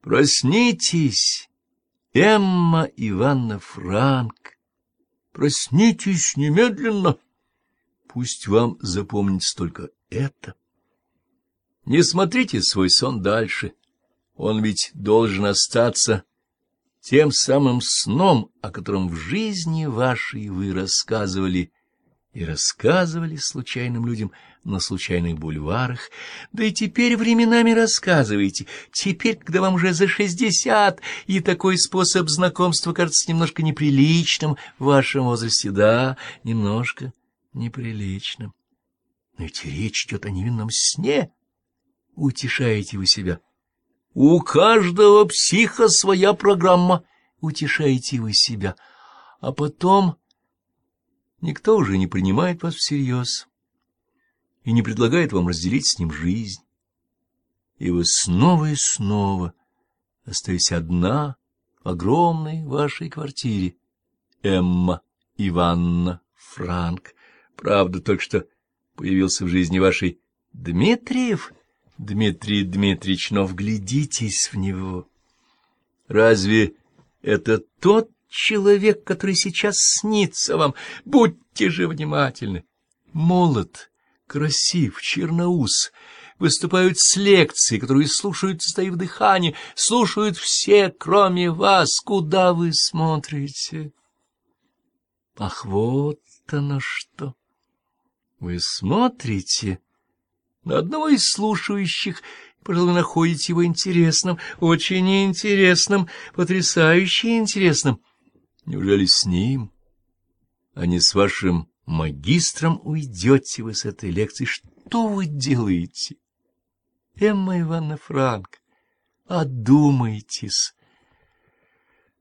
Проснитесь, Эмма Ивановна Франк, проснитесь немедленно. Пусть вам запомнится только это. Не смотрите свой сон дальше, он ведь должен остаться тем самым сном, о котором в жизни вашей вы рассказывали и рассказывали случайным людям на случайных бульварах, да и теперь временами рассказываете, теперь, когда вам уже за шестьдесят, и такой способ знакомства кажется немножко неприличным в вашем возрасте, да, немножко неприличным. Но ведь речь идет о невинном сне, утешаете вы себя. У каждого психа своя программа, утешаете вы себя, а потом никто уже не принимает вас всерьез и не предлагает вам разделить с ним жизнь. И вы снова и снова остаетесь одна в огромной вашей квартире. Эмма Ивановна Франк. Правда, только что появился в жизни вашей Дмитриев. Дмитрий Дмитриевич, но вглядитесь в него. Разве это тот человек, который сейчас снится вам? Будьте же внимательны. Молод, красив, черноус, выступают с лекцией, которую слушают, стоив дыхание, слушают все, кроме вас. Куда вы смотрите? Ах, вот оно что! Вы смотрите на одного из слушающих, пожалуй, находите его интересным, очень интересным, потрясающе интересным. Неужели с ним, а не с вашим магистром уйдете вы с этой лекции. Что вы делаете? Эмма Ивановна Франк, одумайтесь.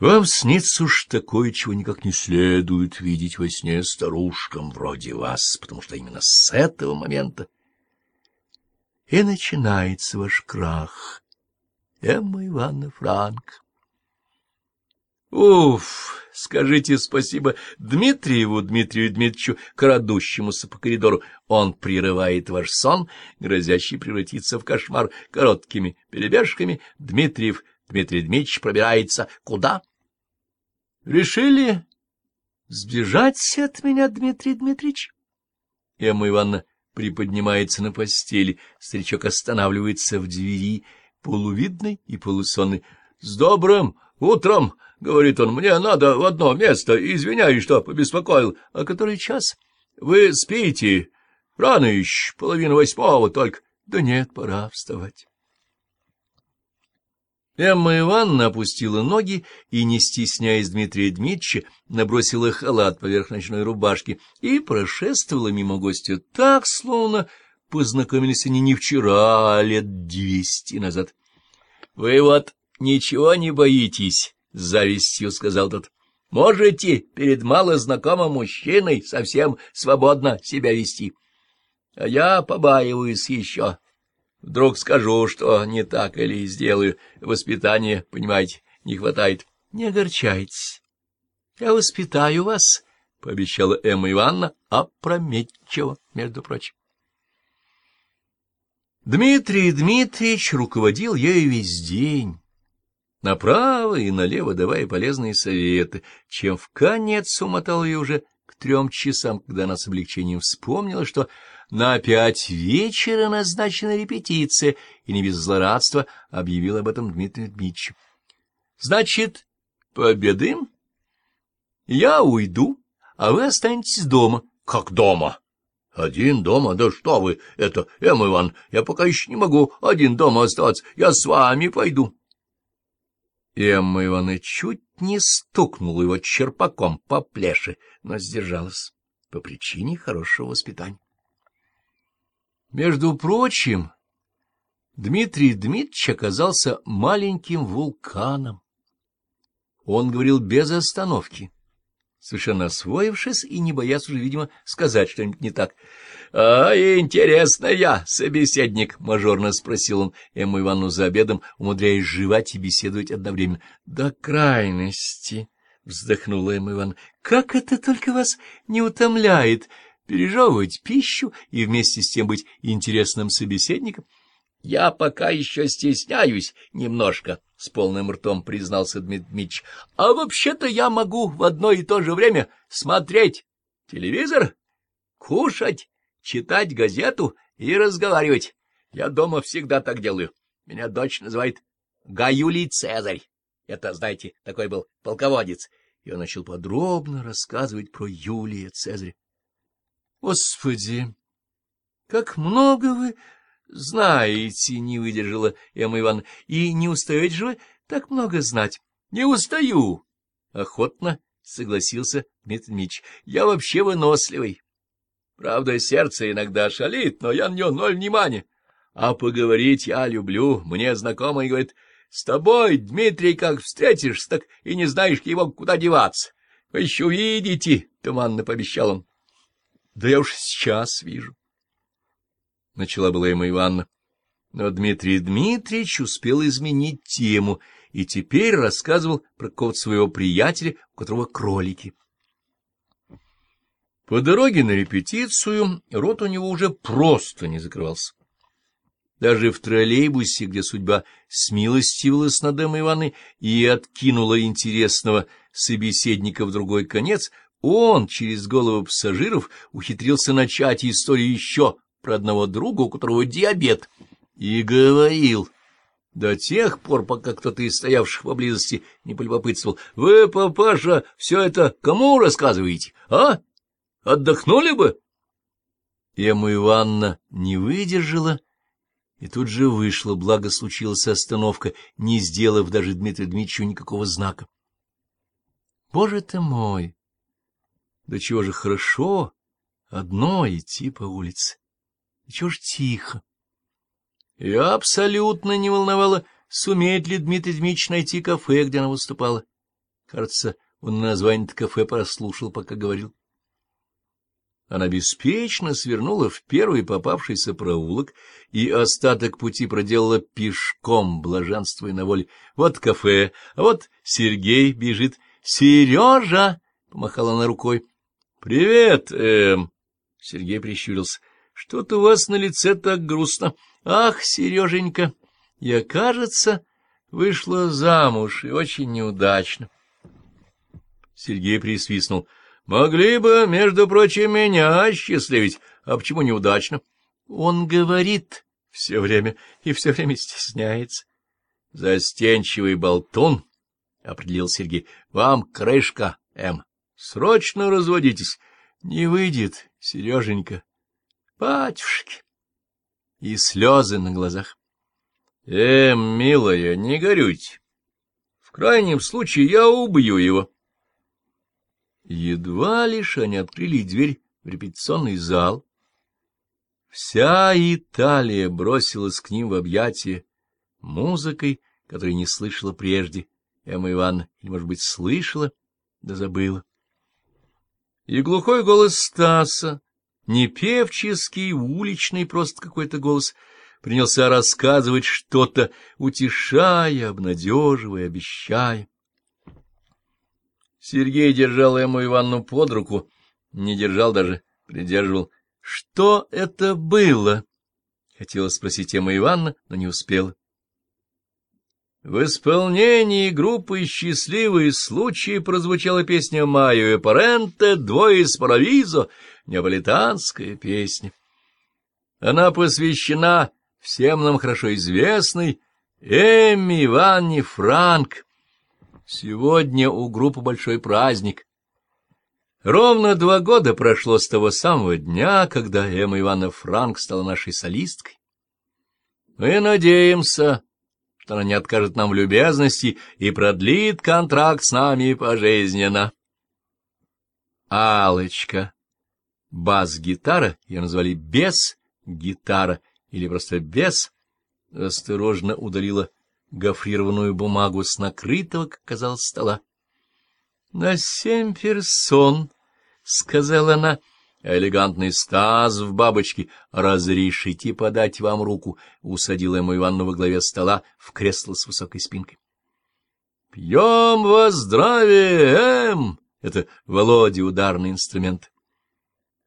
Вам снится уж такое, чего никак не следует видеть во сне старушкам вроде вас, потому что именно с этого момента и начинается ваш крах. Эмма Ивановна Франк. Уф! Скажите спасибо Дмитриеву Дмитрию Дмитриевичу, крадущемуся по коридору. Он прерывает ваш сон, грозящий превратиться в кошмар короткими перебежками. Дмитриев Дмитрий Дмитриевич пробирается куда? Решили сбежать от меня, Дмитрий Дмитриевич? Эмма Ивановна приподнимается на постели. Старичок останавливается в двери, полувидный и полусонный. — С добрым утром! — говорит он. — Мне надо в одно место. Извиняюсь, что побеспокоил. — А который час? — Вы спите? Рано еще, половина восьмого только. — Да нет, пора вставать. Эмма Ивановна опустила ноги и, не стесняясь Дмитрия Дмитриевича, набросила халат поверх ночной рубашки и прошествовала мимо гостя так, словно познакомились они не вчера, а лет двести назад. — Вы вот ничего не боитесь, — с завистью сказал тот. — Можете перед малознакомым мужчиной совсем свободно себя вести. А я побаиваюсь еще. Вдруг скажу, что не так или сделаю. Воспитания, понимаете, не хватает. Не огорчайтесь. Я воспитаю вас, — пообещала Эмма Ивановна, опрометчиво, между прочим. Дмитрий Дмитриевич руководил ею весь день, направо и налево давая полезные советы, чем в конец умотал ее уже к трем часам, когда она с облегчением вспомнила, что на пять вечера назначена репетиция, и не без злорадства объявил об этом Дмитрий Дмитриевич. — Значит, пообедаем? Я уйду, а вы останетесь дома. — Как дома? — Один дома? Да что вы, это, Эмма Иван, я пока еще не могу один дома оставаться, я с вами пойду. Эмма Ивановна чуть не стукнула его черпаком по плеше, но сдержалась по причине хорошего воспитания. Между прочим, Дмитрий Дмитриевич оказался маленьким вулканом. Он говорил без остановки, совершенно освоившись и не боясь уже, видимо, сказать что-нибудь не так. — А, интересно я, собеседник, — мажорно спросил он Эмму Ивановну за обедом, умудряясь жевать и беседовать одновременно. — До крайности, — вздохнула Эмма Ивановна, — как это только вас не утомляет! — пережевывать пищу и вместе с тем быть интересным собеседником. — Я пока еще стесняюсь немножко, — с полным ртом признался Дмитрий А вообще-то я могу в одно и то же время смотреть телевизор, кушать, читать газету и разговаривать. Я дома всегда так делаю. Меня дочь называет Гаюлий Цезарь. Это, знаете, такой был полководец. И он начал подробно рассказывать про Юлия Цезаря. — Господи, как много вы знаете, — не выдержала Эмма Ивановна, — и не устаете же вы так много знать. — Не устаю. Охотно согласился Дмитрий Дмитриевич. — Я вообще выносливый. Правда, сердце иногда шалит, но я на него ноль внимания. А поговорить я люблю. Мне знакомый говорит, с тобой, Дмитрий, как встретишься, так и не знаешь его, куда деваться. Вы еще увидите, — туманно пообещал он. — Да я уж сейчас вижу. — начала была Эмма Ивановна. Но Дмитрий Дмитриевич успел изменить тему и теперь рассказывал про какого-то своего приятеля, у которого кролики. По дороге на репетицию рот у него уже просто не закрывался. Даже в троллейбусе, где судьба смилостивилась над Эммой Ивановной и откинула интересного собеседника в другой конец, он через голову пассажиров ухитрился начать историю еще про одного друга, у которого диабет, и говорил до тех пор, пока кто-то из стоявших поблизости не полюбопытствовал, «Вы, папаша, все это кому рассказываете, а? Отдохнули бы?» Эмма Ивановна не выдержала и тут же вышла, благо случилась остановка, не сделав даже Дмитрию Дмитриевичу никакого знака. Боже ты мой! Да чего же хорошо одно идти по улице! Чего ж тихо! И абсолютно не волновало, сумеет ли Дмитрий Дмитриевич найти кафе, где она выступала. Кажется, он название кафе прослушал, пока говорил. Она беспечно свернула в первый попавшийся проулок и остаток пути проделала пешком, блаженствуя на воле. Вот кафе, а вот Сергей бежит. «Сережа!» — помахала она рукой. «Привет, эм...» — Сергей прищурился. «Что-то у вас на лице так грустно. Ах, Сереженька, я, кажется, вышла замуж, и очень неудачно». Сергей присвистнул. Могли бы, между прочим, меня осчастливить. А почему неудачно? Он говорит все время и все время стесняется. Застенчивый болтун, — определил Сергей, — вам крышка, М. Срочно разводитесь. Не выйдет, Сереженька. Батюшки. И слезы на глазах. Эм, милая, не горюйте. В крайнем случае я убью его. Едва лишь они открыли дверь в репетиционный зал. Вся Италия бросилась к ним в объятия музыкой, которой не слышала прежде Эмма Ивановна, или, может быть, слышала, да забыла. И глухой голос Стаса, не певческий, уличный, просто какой-то голос, принялся рассказывать что-то, утешая, обнадеживая, обещая. Сергей держал Эмму Ивановну под руку, не держал даже, придерживал. — Что это было? — хотела спросить Эмма Ивановна, но не успела. В исполнении группы «Счастливые случаи» прозвучала песня «Майо и Паренте», «Двое из Паравизо», неаполитанская песня. Она посвящена всем нам хорошо известной Эмми Ивановне Франк, Сегодня у группы большой праздник. Ровно два года прошло с того самого дня, когда Эмма Ивановна Франк стала нашей солисткой. Мы надеемся, что она не откажет нам в любезности и продлит контракт с нами пожизненно. Алочка. Бас-гитара, ее назвали без-гитара или просто без, осторожно удалила гофрированную бумагу с накрытого, как казалось, стола. — На семь персон, — сказала она, элегантный Стас в бабочке. — Разрешите подать вам руку, — усадила ему Ивановна во главе стола в кресло с высокой спинкой. — Пьем во здравие, эм! Это Володя ударный инструмент.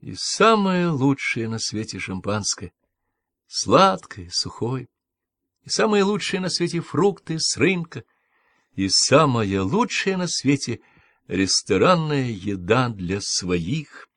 И самое лучшее на свете шампанское — сладкое, сухое. и самые лучшие на свете фрукты с рынка, и самая лучшая на свете ресторанная еда для своих.